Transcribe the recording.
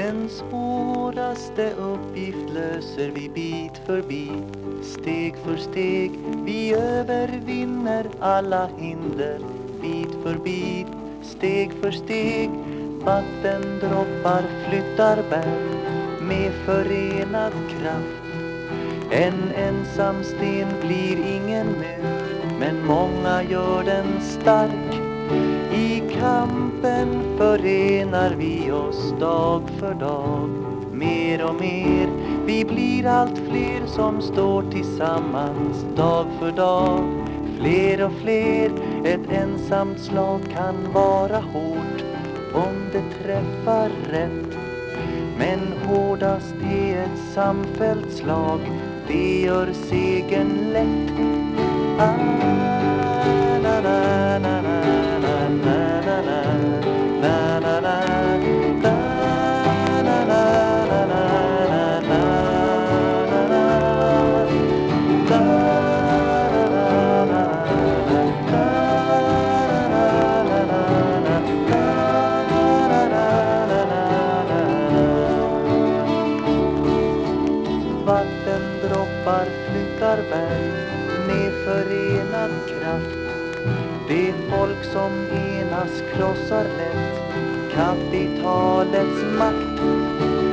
Den svåraste uppgift löser vi bit för bit, steg för steg. Vi övervinner alla hinder, bit för bit, steg för steg. Vattendroppar flyttar berg med förenad kraft. En ensam sten blir ingen mur, men många gör den stark. Förenar vi oss dag för dag, mer och mer. Vi blir allt fler som står tillsammans dag för dag. Fler och fler, ett ensamt slag kan vara hårt om det träffar rätt. Men hårdast är ett samfällt slag, det gör segern lätt. Ah, utan kraft. Det folk som enas krossar lätt kapitalets makt.